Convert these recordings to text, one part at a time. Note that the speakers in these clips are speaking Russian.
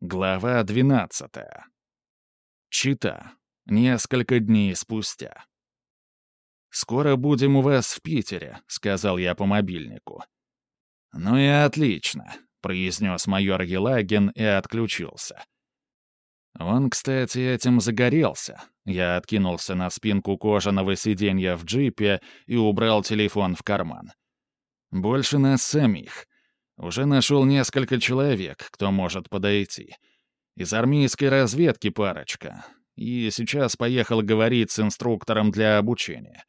Глава 12. Чита. Несколько дней спустя. «Скоро будем у вас в Питере», — сказал я по мобильнику. «Ну и отлично», — произнес майор Елагин и отключился. Он, кстати, этим загорелся. Я откинулся на спинку кожаного сиденья в джипе и убрал телефон в карман. «Больше нас самих. Уже нашел несколько человек, кто может подойти. Из армейской разведки парочка. И сейчас поехал говорить с инструктором для обучения.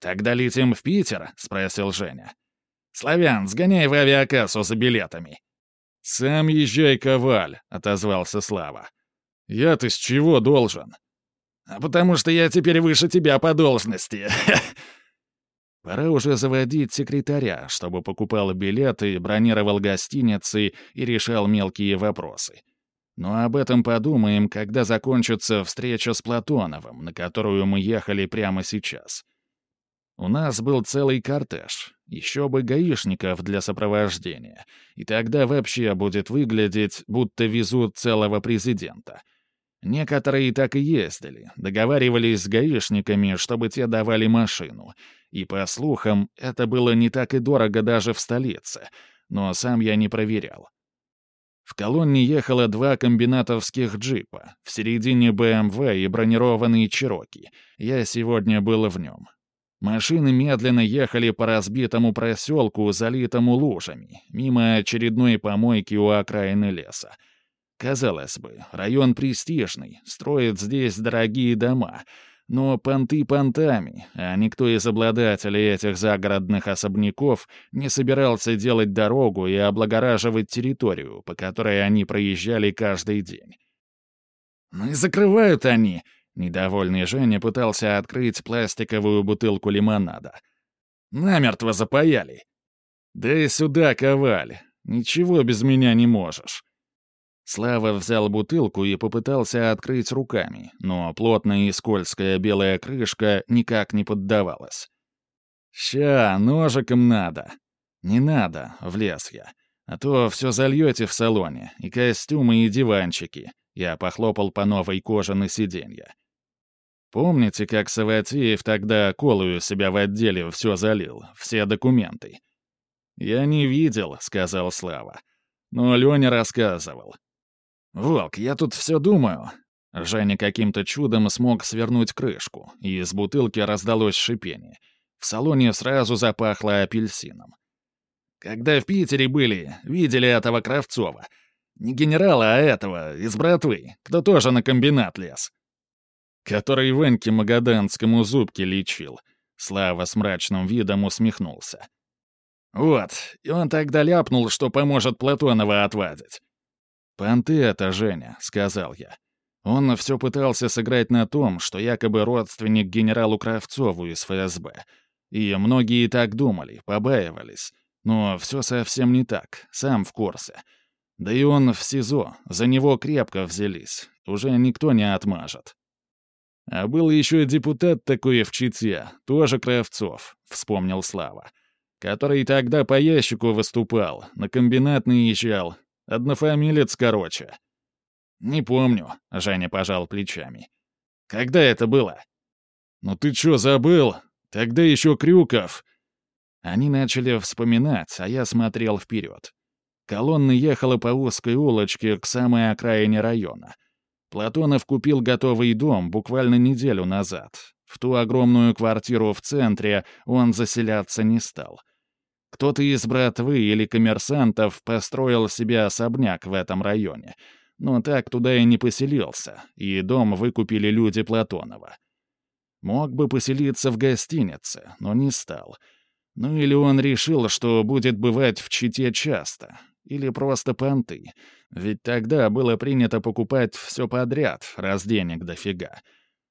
«Тогда летим в Питер?» — спросил Женя. «Славян, сгоняй в авиакассу за билетами». «Сам езжай, Коваль», — отозвался Слава. «Я-то с чего должен?» «А потому что я теперь выше тебя по должности», Пора уже заводить секретаря, чтобы покупал билеты, бронировал гостиницы и решал мелкие вопросы. Но об этом подумаем, когда закончится встреча с Платоновым, на которую мы ехали прямо сейчас. У нас был целый кортеж, еще бы гаишников для сопровождения, и тогда вообще будет выглядеть, будто везут целого президента — Некоторые так и ездили, договаривались с гаишниками, чтобы те давали машину. И, по слухам, это было не так и дорого даже в столице, но сам я не проверял. В колонне ехало два комбинатовских джипа, в середине БМВ и бронированные Чироки. Я сегодня был в нем. Машины медленно ехали по разбитому проселку, залитому лужами, мимо очередной помойки у окраины леса. Казалось бы, район престижный, строят здесь дорогие дома, но понты понтами, а никто из обладателей этих загородных особняков не собирался делать дорогу и облагораживать территорию, по которой они проезжали каждый день. «Ну и закрывают они!» Недовольный Женя пытался открыть пластиковую бутылку лимонада. «Намертво запаяли!» «Да и сюда, Коваль! Ничего без меня не можешь!» Слава взял бутылку и попытался открыть руками, но плотная и скользкая белая крышка никак не поддавалась. «Ща, ножиком надо». «Не надо», — влез я. «А то все зальете в салоне, и костюмы, и диванчики». Я похлопал по новой коже на сиденье. «Помните, как Саватеев тогда колую себя в отделе все залил, все документы?» «Я не видел», — сказал Слава. «Но Леня рассказывал. «Волк, я тут все думаю». Женя каким-то чудом смог свернуть крышку, и из бутылки раздалось шипение. В салоне сразу запахло апельсином. «Когда в Питере были, видели этого Кравцова. Не генерала, а этого, из братвы, кто тоже на комбинат лез. Который Веньке Магаданскому зубки лечил». Слава с мрачным видом усмехнулся. «Вот, и он тогда ляпнул, что поможет Платонова отвадить. «Понты это, Женя», — сказал я. Он все пытался сыграть на том, что якобы родственник генералу Кравцову из ФСБ. И многие так думали, побаивались. Но все совсем не так, сам в курсе. Да и он в СИЗО, за него крепко взялись, уже никто не отмажет. А был еще депутат такой в Чите, тоже Кравцов, вспомнил Слава, который тогда по ящику выступал, на комбинат наезжал, Однофамилец, короче». «Не помню», — Женя пожал плечами. «Когда это было?» «Ну ты чё, забыл? Тогда еще Крюков». Они начали вспоминать, а я смотрел вперед. Колонна ехала по узкой улочке к самой окраине района. Платонов купил готовый дом буквально неделю назад. В ту огромную квартиру в центре он заселяться не стал — кто-то из братвы или коммерсантов построил себе особняк в этом районе, но так туда и не поселился, и дом выкупили люди Платонова. Мог бы поселиться в гостинице, но не стал. Ну или он решил, что будет бывать в Чите часто, или просто понты, ведь тогда было принято покупать все подряд, раз денег дофига —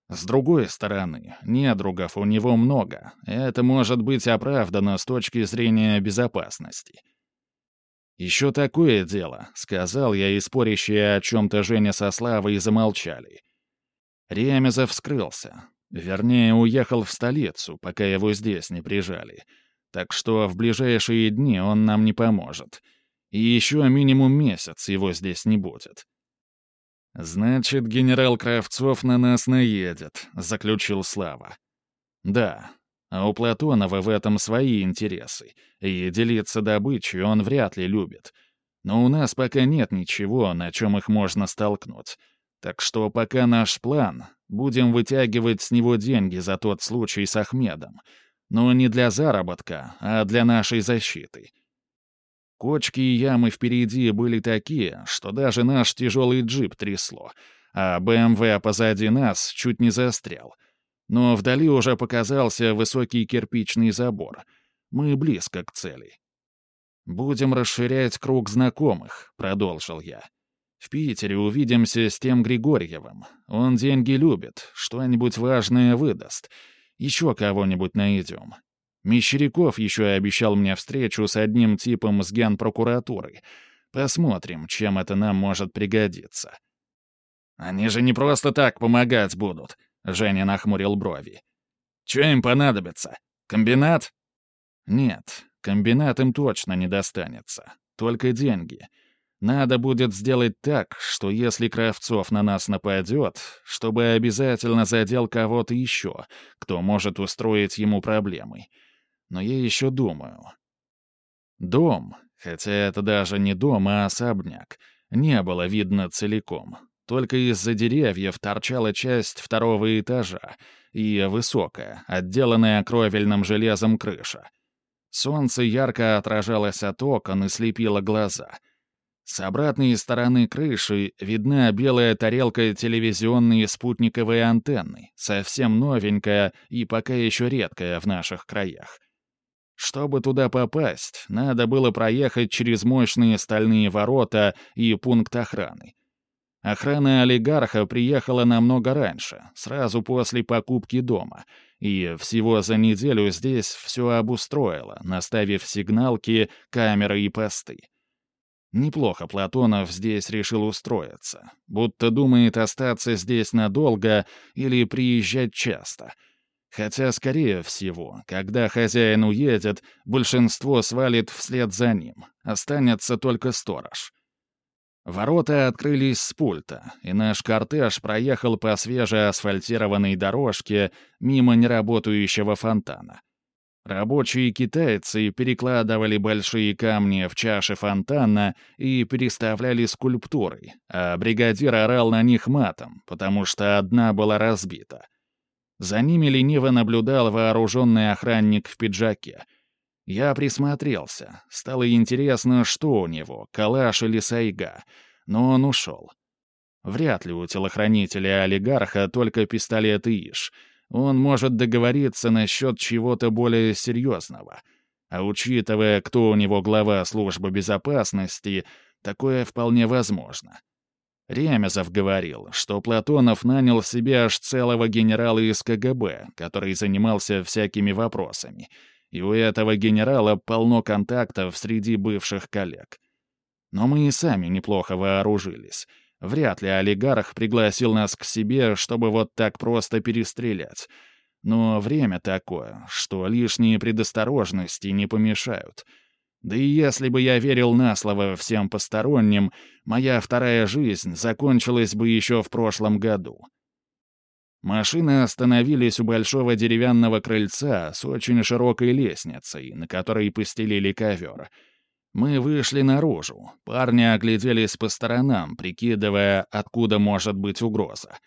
с другой стороны, недругов у него много. Это может быть оправдано с точки зрения безопасности. «Еще такое дело», — сказал я, и спорящие о чем-то Женя со Славой замолчали. Ремезов вскрылся. Вернее, уехал в столицу, пока его здесь не прижали. Так что в ближайшие дни он нам не поможет. И еще минимум месяц его здесь не будет. «Значит, генерал Кравцов на нас наедет», — заключил Слава. «Да, а у Платонова в этом свои интересы, и делиться добычей он вряд ли любит. Но у нас пока нет ничего, на чем их можно столкнуть. Так что пока наш план — будем вытягивать с него деньги за тот случай с Ахмедом. Но не для заработка, а для нашей защиты». Кочки и ямы впереди были такие, что даже наш тяжелый джип трясло, а БМВ позади нас чуть не застрял. Но вдали уже показался высокий кирпичный забор. Мы близко к цели. «Будем расширять круг знакомых», — продолжил я. «В Питере увидимся с тем Григорьевым. Он деньги любит, что-нибудь важное выдаст. Еще кого-нибудь найдем. Мещеряков еще и обещал мне встречу с одним типом с генпрокуратуры. Посмотрим, чем это нам может пригодиться. «Они же не просто так помогать будут», — Женя нахмурил брови. «Че им понадобится? Комбинат?» «Нет, комбинат им точно не достанется. Только деньги. Надо будет сделать так, что если Кравцов на нас нападет, чтобы обязательно задел кого-то еще, кто может устроить ему проблемы но я еще думаю. Дом, хотя это даже не дом, а особняк, не было видно целиком. Только из-за деревьев торчала часть второго этажа и высокая, отделанная кровельным железом крыша. Солнце ярко отражалось от окон и слепило глаза. С обратной стороны крыши видна белая тарелка телевизионной спутниковой антенны, совсем новенькая и пока еще редкая в наших краях. Чтобы туда попасть, надо было проехать через мощные стальные ворота и пункт охраны. Охрана олигарха приехала намного раньше, сразу после покупки дома, и всего за неделю здесь все обустроила, наставив сигналки, камеры и посты. Неплохо Платонов здесь решил устроиться, будто думает остаться здесь надолго или приезжать часто — Хотя, скорее всего, когда хозяин уедет, большинство свалит вслед за ним. Останется только сторож. Ворота открылись с пульта, и наш кортеж проехал по свежеасфальтированной дорожке мимо неработающего фонтана. Рабочие китайцы перекладывали большие камни в чаши фонтана и переставляли скульптуры, а бригадир орал на них матом, потому что одна была разбита — за ними лениво наблюдал вооруженный охранник в пиджаке. Я присмотрелся. Стало интересно, что у него, калаш или сайга. Но он ушел. Вряд ли у телохранителя-олигарха только пистолет иш. Он может договориться насчет чего-то более серьезного. А учитывая, кто у него глава службы безопасности, такое вполне возможно. Ремезов говорил, что Платонов нанял себе аж целого генерала из КГБ, который занимался всякими вопросами, и у этого генерала полно контактов среди бывших коллег. Но мы и сами неплохо вооружились. Вряд ли олигарх пригласил нас к себе, чтобы вот так просто перестрелять. Но время такое, что лишние предосторожности не помешают — да и если бы я верил на слово всем посторонним, моя вторая жизнь закончилась бы еще в прошлом году. Машины остановились у большого деревянного крыльца с очень широкой лестницей, на которой постелили ковер. Мы вышли наружу. Парни огляделись по сторонам, прикидывая, откуда может быть угроза.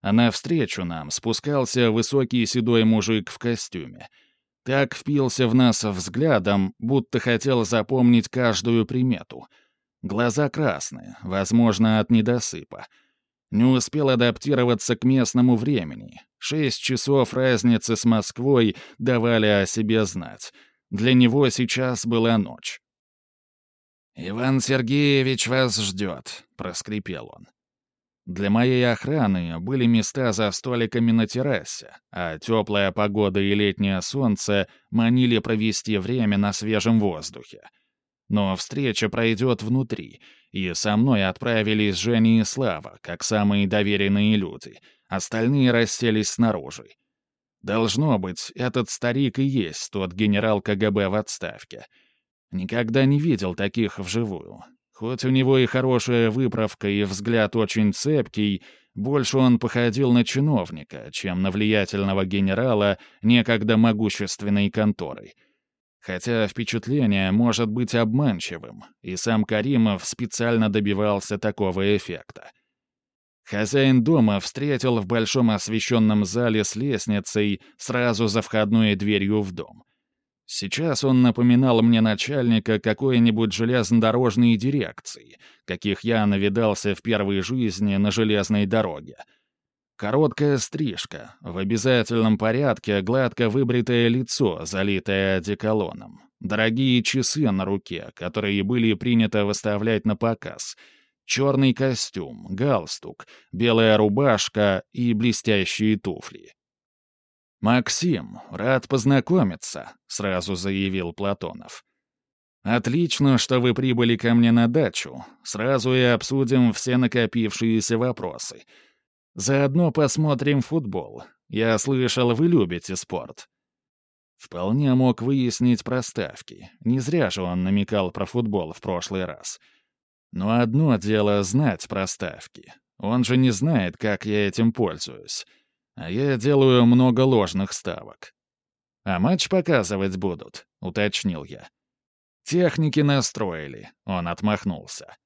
А навстречу нам спускался высокий седой мужик в костюме — так впился в нас взглядом, будто хотел запомнить каждую примету. Глаза красные, возможно, от недосыпа. Не успел адаптироваться к местному времени. Шесть часов разницы с Москвой давали о себе знать. Для него сейчас была ночь. «Иван Сергеевич вас ждет», — проскрипел он. Для моей охраны были места за столиками на террасе, а теплая погода и летнее солнце манили провести время на свежем воздухе. Но встреча пройдет внутри, и со мной отправились Женя и Слава, как самые доверенные люди. Остальные расселись снаружи. Должно быть, этот старик и есть тот генерал КГБ в отставке. Никогда не видел таких вживую. Хоть у него и хорошая выправка, и взгляд очень цепкий, больше он походил на чиновника, чем на влиятельного генерала некогда могущественной конторы. Хотя впечатление может быть обманчивым, и сам Каримов специально добивался такого эффекта. Хозяин дома встретил в большом освещенном зале с лестницей сразу за входной дверью в дом. Сейчас он напоминал мне начальника какой-нибудь железнодорожной дирекции, каких я навидался в первой жизни на железной дороге. Короткая стрижка, в обязательном порядке гладко выбритое лицо, залитое одеколоном, дорогие часы на руке, которые были принято выставлять на показ, черный костюм, галстук, белая рубашка и блестящие туфли. «Максим, рад познакомиться», — сразу заявил Платонов. «Отлично, что вы прибыли ко мне на дачу. Сразу и обсудим все накопившиеся вопросы. Заодно посмотрим футбол. Я слышал, вы любите спорт». Вполне мог выяснить проставки. Не зря же он намекал про футбол в прошлый раз. Но одно дело знать проставки. Он же не знает, как я этим пользуюсь а я делаю много ложных ставок. А матч показывать будут, уточнил я. Техники настроили, он отмахнулся.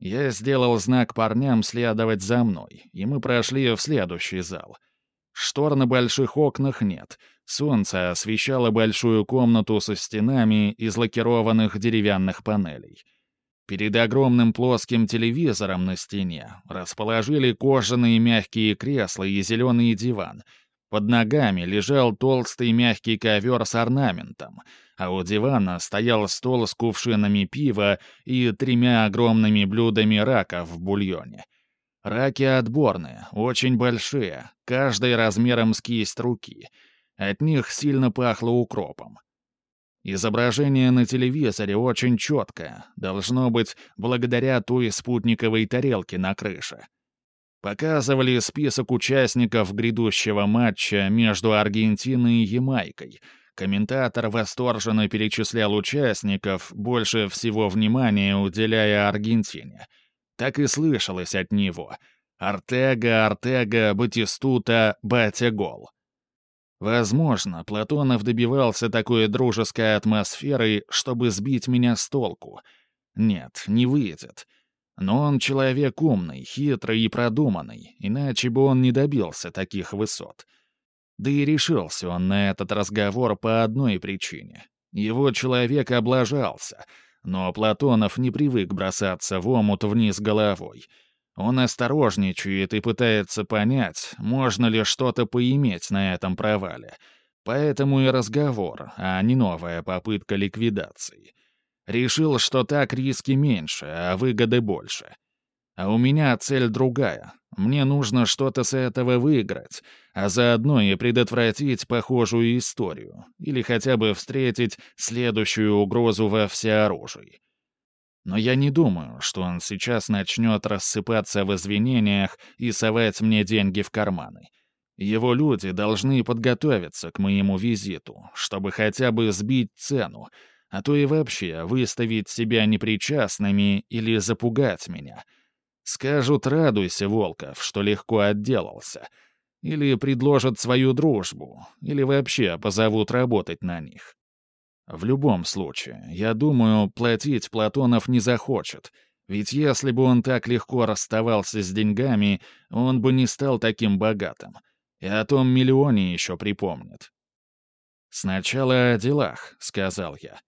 Я сделал знак парням следовать за мной, и мы прошли в следующий зал. Штор на больших окнах нет. Солнце освещало большую комнату со стенами из лакированных деревянных панелей. Перед огромным плоским телевизором на стене расположили кожаные мягкие кресла и зеленый диван. Под ногами лежал толстый мягкий ковер с орнаментом, а у дивана стоял стол с кувшинами пива и тремя огромными блюдами раков в бульоне. Раки отборные, очень большие, каждый размером с кисть руки. От них сильно пахло укропом. Изображение на телевизоре очень четкое, должно быть, благодаря той спутниковой тарелке на крыше. Показывали список участников грядущего матча между Аргентиной и Ямайкой. Комментатор восторженно перечислял участников, больше всего внимания уделяя Аргентине. Так и слышалось от него. Артега, Артега, Батистута, Батя-гол. Возможно, Платонов добивался такой дружеской атмосферы, чтобы сбить меня с толку. Нет, не выйдет. Но он человек умный, хитрый и продуманный, иначе бы он не добился таких высот. Да и решился он на этот разговор по одной причине. Его человек облажался, но Платонов не привык бросаться в омут вниз головой — он осторожничает и пытается понять, можно ли что-то поиметь на этом провале. Поэтому и разговор, а не новая попытка ликвидации. Решил, что так риски меньше, а выгоды больше. А у меня цель другая. Мне нужно что-то с этого выиграть, а заодно и предотвратить похожую историю, или хотя бы встретить следующую угрозу во всеоружии. Но я не думаю, что он сейчас начнет рассыпаться в извинениях и совать мне деньги в карманы. Его люди должны подготовиться к моему визиту, чтобы хотя бы сбить цену, а то и вообще выставить себя непричастными или запугать меня. Скажут «радуйся, Волков, что легко отделался», или предложат свою дружбу, или вообще позовут работать на них. В любом случае, я думаю, платить Платонов не захочет, ведь если бы он так легко расставался с деньгами, он бы не стал таким богатым. И о том миллионе еще припомнит. «Сначала о делах», — сказал я.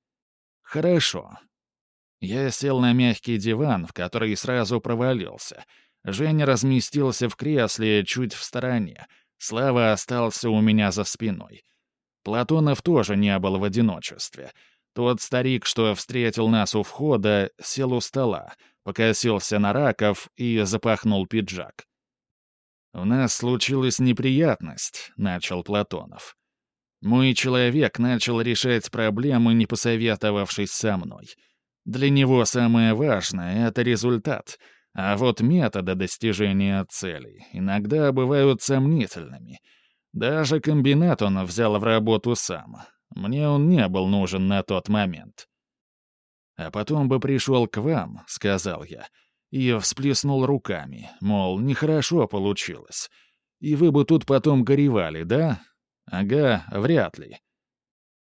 «Хорошо». Я сел на мягкий диван, в который сразу провалился. Женя разместился в кресле чуть в стороне. Слава остался у меня за спиной. Платонов тоже не был в одиночестве. Тот старик, что встретил нас у входа, сел у стола, покосился на раков и запахнул пиджак. «У нас случилась неприятность», — начал Платонов. «Мой человек начал решать проблемы, не посоветовавшись со мной. Для него самое важное — это результат, а вот методы достижения целей иногда бывают сомнительными — даже комбинат он взял в работу сам. Мне он не был нужен на тот момент. А потом бы пришел к вам, — сказал я, и всплеснул руками, мол, нехорошо получилось. И вы бы тут потом горевали, да? Ага, вряд ли.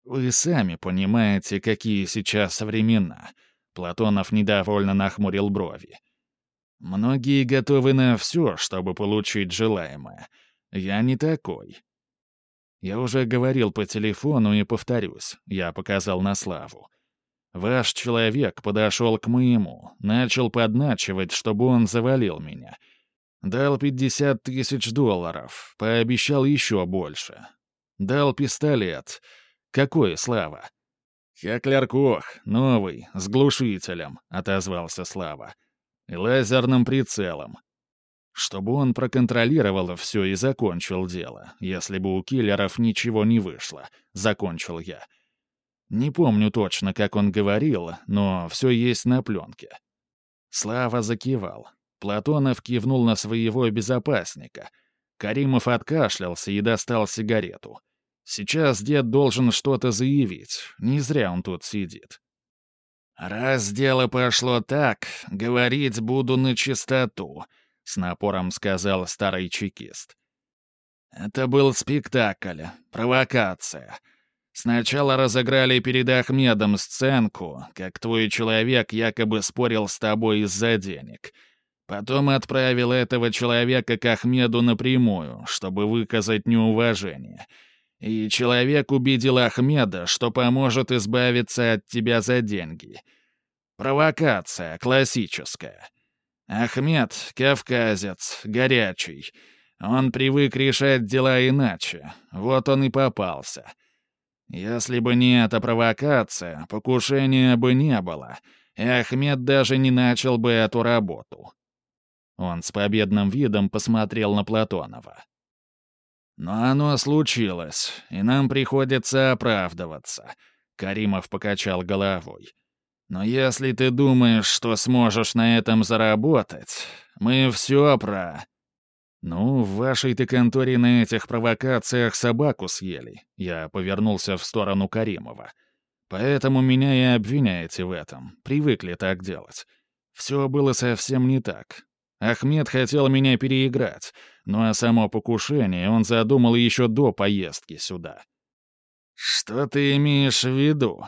Вы сами понимаете, какие сейчас времена. Платонов недовольно нахмурил брови. Многие готовы на все, чтобы получить желаемое. Я не такой. Я уже говорил по телефону и повторюсь, я показал на славу. Ваш человек подошел к моему, начал подначивать, чтобы он завалил меня. Дал 50 тысяч долларов, пообещал еще больше. Дал пистолет. Какой, Слава? «Хеклер Кох, новый, с глушителем», — отозвался Слава. «И лазерным прицелом. Чтобы он проконтролировал все и закончил дело, если бы у киллеров ничего не вышло», — закончил я. Не помню точно, как он говорил, но все есть на пленке. Слава закивал. Платонов кивнул на своего безопасника. Каримов откашлялся и достал сигарету. Сейчас дед должен что-то заявить. Не зря он тут сидит. «Раз дело пошло так, говорить буду на чистоту», — с напором сказал старый чекист. «Это был спектакль, провокация». Сначала разыграли перед Ахмедом сценку, как твой человек якобы спорил с тобой из-за денег. Потом отправил этого человека к Ахмеду напрямую, чтобы выказать неуважение. И человек убедил Ахмеда, что поможет избавиться от тебя за деньги. Провокация классическая. Ахмед — кавказец, горячий. Он привык решать дела иначе. Вот он и попался — если бы не эта провокация, покушения бы не было, и Ахмед даже не начал бы эту работу. Он с победным видом посмотрел на Платонова. «Но оно случилось, и нам приходится оправдываться», — Каримов покачал головой. «Но если ты думаешь, что сможешь на этом заработать, мы все про...» «Ну, в вашей-то конторе на этих провокациях собаку съели», — я повернулся в сторону Каримова. «Поэтому меня и обвиняете в этом. Привыкли так делать. Все было совсем не так. Ахмед хотел меня переиграть, ну а само покушение он задумал еще до поездки сюда». «Что ты имеешь в виду?»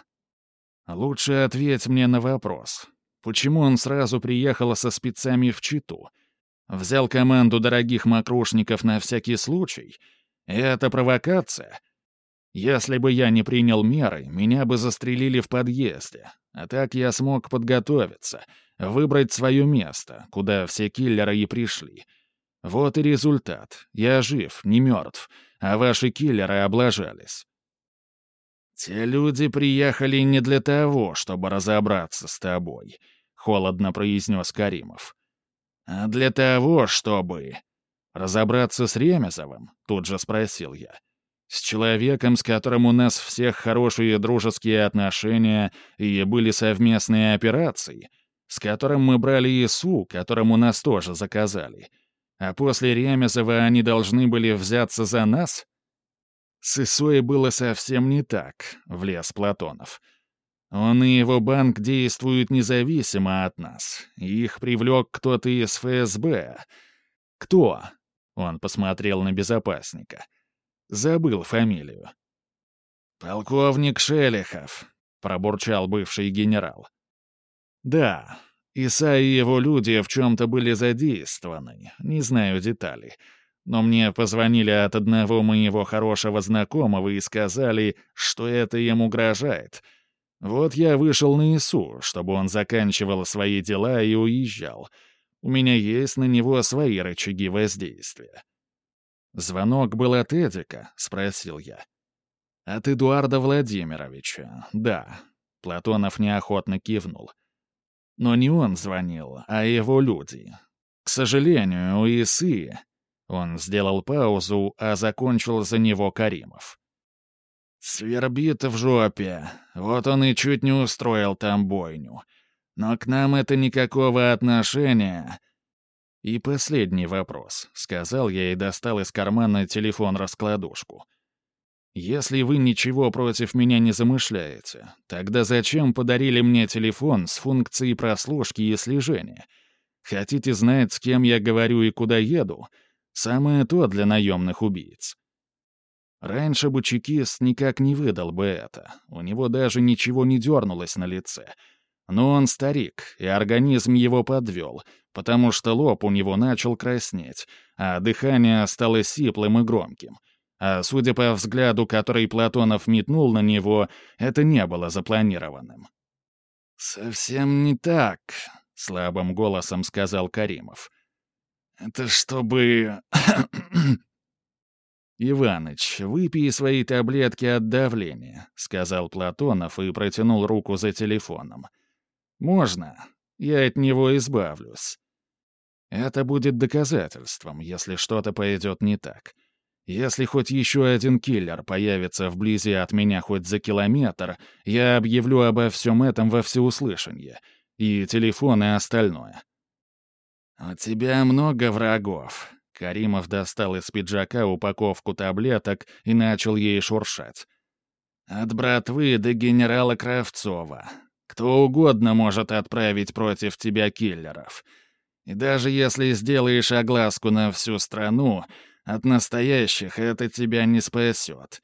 «Лучше ответь мне на вопрос. Почему он сразу приехал со спецами в Читу?» Взял команду дорогих макрушников на всякий случай. Это провокация. Если бы я не принял меры, меня бы застрелили в подъезде. А так я смог подготовиться, выбрать свое место, куда все киллеры и пришли. Вот и результат. Я жив, не мертв, а ваши киллеры облажались. «Те люди приехали не для того, чтобы разобраться с тобой», — холодно произнес Каримов. «А для того, чтобы...» «Разобраться с Ремезовым?» — тут же спросил я. «С человеком, с которым у нас всех хорошие дружеские отношения и были совместные операции, с которым мы брали ИСУ, которому нас тоже заказали. А после Ремезова они должны были взяться за нас?» «С ИСУой было совсем не так», — влез Платонов. Он и его банк действуют независимо от нас. Их привлек кто-то из ФСБ. Кто? Он посмотрел на безопасника. Забыл фамилию. «Полковник Шелихов», — пробурчал бывший генерал. «Да, Иса и его люди в чем-то были задействованы, не знаю деталей. Но мне позвонили от одного моего хорошего знакомого и сказали, что это ему угрожает — вот я вышел на ИСУ, чтобы он заканчивал свои дела и уезжал. У меня есть на него свои рычаги воздействия. «Звонок был от Эдика?» — спросил я. «От Эдуарда Владимировича, да». Платонов неохотно кивнул. Но не он звонил, а его люди. К сожалению, у ИСы... Он сделал паузу, а закончил за него Каримов. Свербит в жопе. Вот он и чуть не устроил там бойню. Но к нам это никакого отношения. И последний вопрос, — сказал я и достал из кармана телефон-раскладушку. Если вы ничего против меня не замышляете, тогда зачем подарили мне телефон с функцией прослушки и слежения? Хотите знать, с кем я говорю и куда еду? Самое то для наемных убийц. Раньше бы чекист никак не выдал бы это. У него даже ничего не дернулось на лице. Но он старик, и организм его подвел, потому что лоб у него начал краснеть, а дыхание стало сиплым и громким. А судя по взгляду, который Платонов метнул на него, это не было запланированным. «Совсем не так», — слабым голосом сказал Каримов. «Это чтобы...» «Иваныч, выпей свои таблетки от давления», — сказал Платонов и протянул руку за телефоном. «Можно. Я от него избавлюсь. Это будет доказательством, если что-то пойдет не так. Если хоть еще один киллер появится вблизи от меня хоть за километр, я объявлю обо всем этом во всеуслышание. И телефон, и остальное». «У тебя много врагов», Каримов достал из пиджака упаковку таблеток и начал ей шуршать. «От братвы до генерала Кравцова. Кто угодно может отправить против тебя киллеров. И даже если сделаешь огласку на всю страну, от настоящих это тебя не спасет.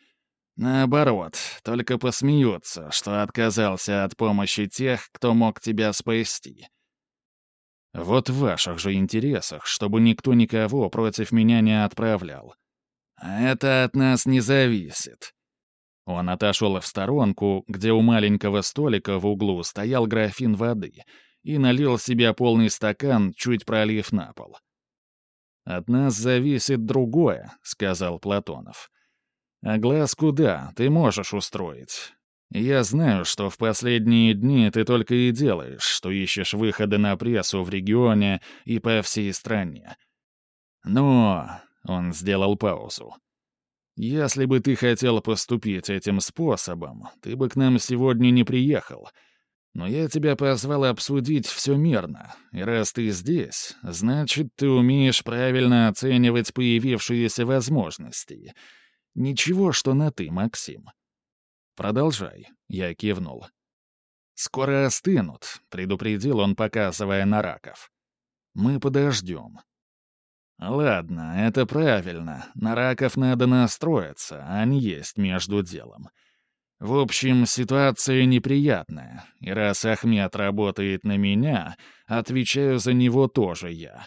Наоборот, только посмеются, что отказался от помощи тех, кто мог тебя спасти. Вот в ваших же интересах, чтобы никто никого против меня не отправлял. А это от нас не зависит. Он отошел в сторонку, где у маленького столика в углу стоял графин воды, и налил себе полный стакан, чуть пролив на пол. «От нас зависит другое», — сказал Платонов. «А глаз куда, ты можешь устроить. Я знаю, что в последние дни ты только и делаешь, что ищешь выходы на прессу в регионе и по всей стране. Но...» — он сделал паузу. «Если бы ты хотел поступить этим способом, ты бы к нам сегодня не приехал. Но я тебя позвал обсудить все мирно, и раз ты здесь, значит, ты умеешь правильно оценивать появившиеся возможности. Ничего, что на «ты», Максим». «Продолжай», — я кивнул. «Скоро остынут», — предупредил он, показывая на раков. «Мы подождем». «Ладно, это правильно. На раков надо настроиться, а есть между делом. В общем, ситуация неприятная, и раз Ахмед работает на меня, отвечаю за него тоже я.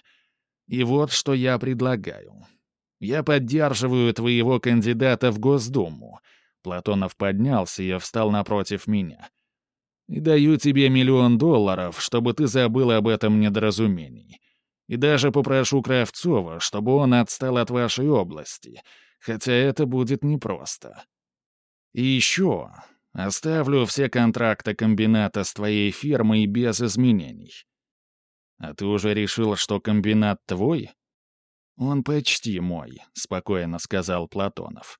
И вот что я предлагаю. Я поддерживаю твоего кандидата в Госдуму — Платонов поднялся и встал напротив меня. «И даю тебе миллион долларов, чтобы ты забыл об этом недоразумении. И даже попрошу Кравцова, чтобы он отстал от вашей области, хотя это будет непросто. И еще оставлю все контракты комбината с твоей фирмой без изменений. А ты уже решил, что комбинат твой?» «Он почти мой», — спокойно сказал Платонов.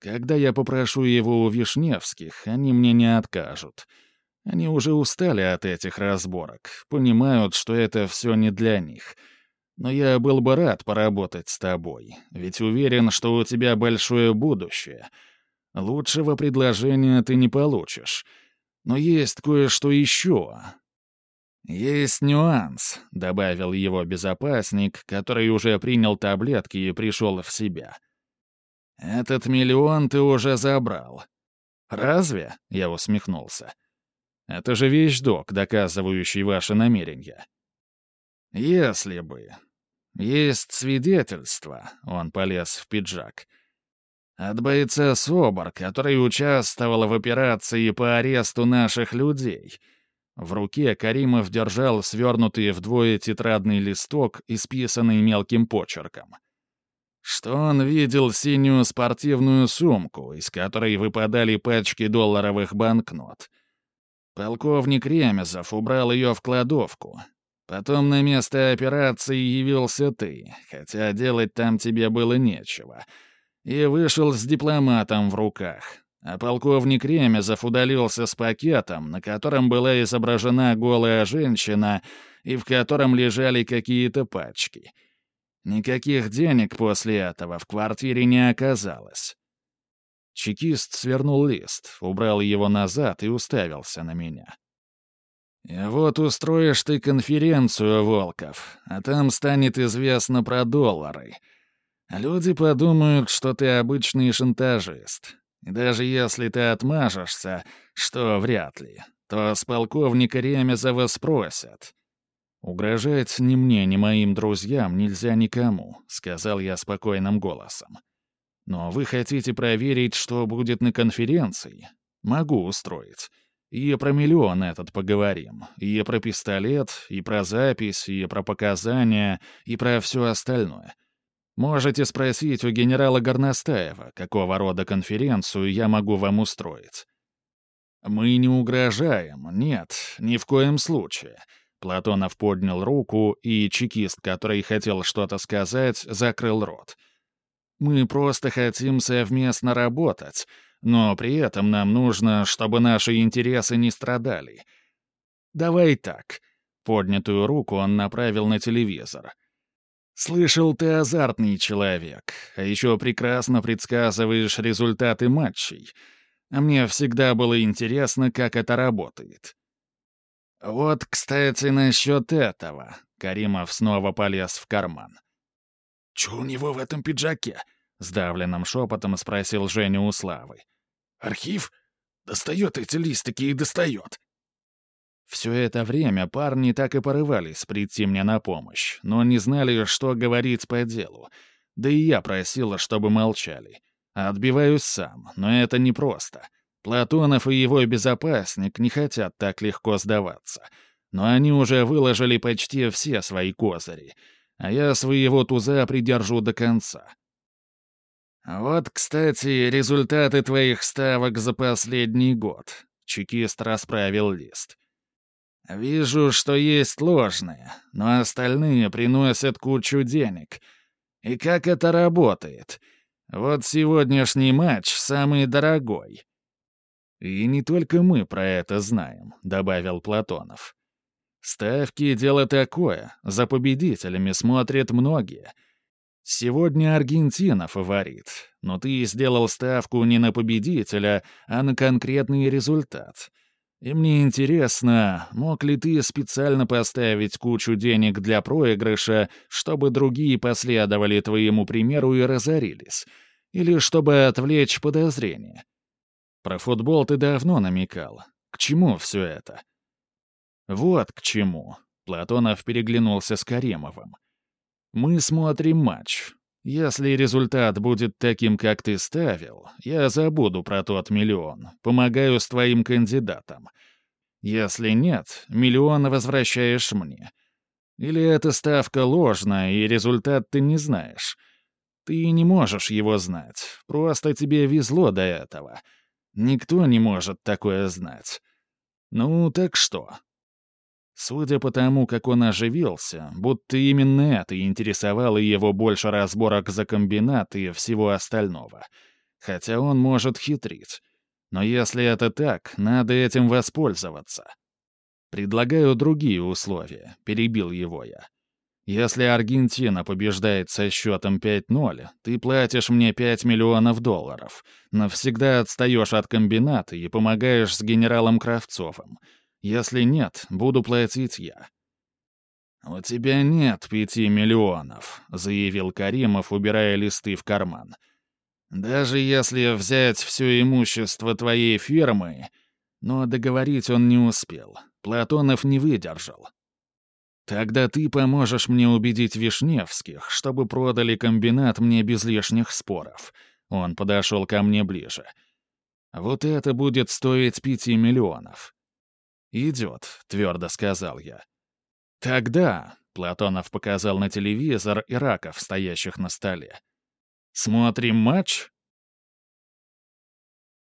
Когда я попрошу его у Вишневских, они мне не откажут. Они уже устали от этих разборок, понимают, что это все не для них. Но я был бы рад поработать с тобой, ведь уверен, что у тебя большое будущее. Лучшего предложения ты не получишь. Но есть кое-что еще. «Есть нюанс», — добавил его безопасник, который уже принял таблетки и пришел в себя. — «Этот миллион ты уже забрал». «Разве?» — я усмехнулся. «Это же вещдок, доказывающий ваши намерения». «Если бы. Есть свидетельство», — он полез в пиджак. «От бойца СОБР, который участвовал в операции по аресту наших людей». В руке Каримов держал свернутый вдвое тетрадный листок, исписанный мелким почерком что он видел синюю спортивную сумку, из которой выпадали пачки долларовых банкнот. Полковник Ремезов убрал ее в кладовку. Потом на место операции явился ты, хотя делать там тебе было нечего. И вышел с дипломатом в руках. А полковник Ремезов удалился с пакетом, на котором была изображена голая женщина и в котором лежали какие-то пачки — Никаких денег после этого в квартире не оказалось. Чекист свернул лист, убрал его назад и уставился на меня. «И вот устроишь ты конференцию, Волков, а там станет известно про доллары. Люди подумают, что ты обычный шантажист. И даже если ты отмажешься, что вряд ли, то с полковника Ремезова спросят. «Угрожать ни мне, ни моим друзьям нельзя никому», — сказал я спокойным голосом. «Но вы хотите проверить, что будет на конференции? Могу устроить. И про миллион этот поговорим, и про пистолет, и про запись, и про показания, и про все остальное. Можете спросить у генерала Горностаева, какого рода конференцию я могу вам устроить. Мы не угрожаем, нет, ни в коем случае. Платонов поднял руку, и чекист, который хотел что-то сказать, закрыл рот. Мы просто хотим совместно работать, но при этом нам нужно, чтобы наши интересы не страдали. Давай так. Поднятую руку он направил на телевизор. «Слышал, ты азартный человек, а еще прекрасно предсказываешь результаты матчей. А мне всегда было интересно, как это работает». «Вот, кстати, насчет этого». Каримов снова полез в карман. «Чё у него в этом пиджаке?» — сдавленным шепотом спросил Женя у Славы. «Архив? Достает эти листики и достает». Все это время парни так и порывались прийти мне на помощь, но не знали, что говорить по делу. Да и я просила, чтобы молчали. Отбиваюсь сам, но это непросто. Платонов и его безопасник не хотят так легко сдаваться. Но они уже выложили почти все свои козыри, а я своего туза придержу до конца. «Вот, кстати, результаты твоих ставок за последний год», — чекист расправил лист. Вижу, что есть ложные, но остальные приносят кучу денег. И как это работает? Вот сегодняшний матч самый дорогой. И не только мы про это знаем, добавил Платонов. Ставки — дело такое, за победителями смотрят многие. Сегодня Аргентина фаворит, но ты сделал ставку не на победителя, а на конкретный результат — и мне интересно, мог ли ты специально поставить кучу денег для проигрыша, чтобы другие последовали твоему примеру и разорились? Или чтобы отвлечь подозрения? Про футбол ты давно намекал. К чему все это? Вот к чему. Платонов переглянулся с Каримовым. Мы смотрим матч. Если результат будет таким, как ты ставил, я забуду про тот миллион, помогаю с твоим кандидатом. Если нет, миллион возвращаешь мне. Или эта ставка ложная, и результат ты не знаешь. Ты не можешь его знать, просто тебе везло до этого. Никто не может такое знать. Ну, так что? Судя по тому, как он оживился, будто именно это интересовало его больше разборок за комбинат и всего остального. Хотя он может хитрить. Но если это так, надо этим воспользоваться. Предлагаю другие условия, перебил его я. Если Аргентина побеждает со счетом 5-0, ты платишь мне 5 миллионов долларов, навсегда отстаешь от комбината и помогаешь с генералом Кравцовым — если нет, буду платить я». «У тебя нет пяти миллионов», — заявил Каримов, убирая листы в карман. «Даже если взять все имущество твоей фирмы...» Но договорить он не успел. Платонов не выдержал. «Тогда ты поможешь мне убедить Вишневских, чтобы продали комбинат мне без лишних споров». Он подошел ко мне ближе. «Вот это будет стоить пяти миллионов. «Идет», — твердо сказал я. «Тогда», — Платонов показал на телевизор и раков, стоящих на столе. «Смотрим матч?»